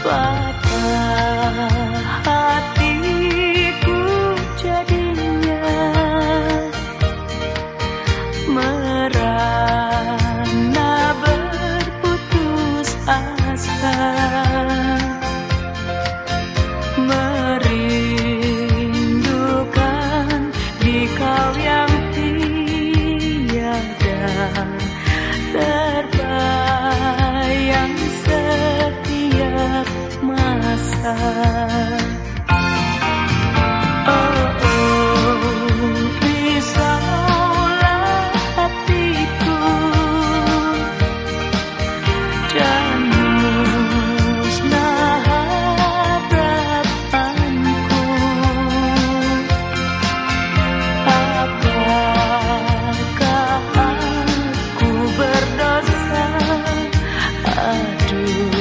patah hatiku jadinya merana berputus asa merindukan di kau yang tiada. do.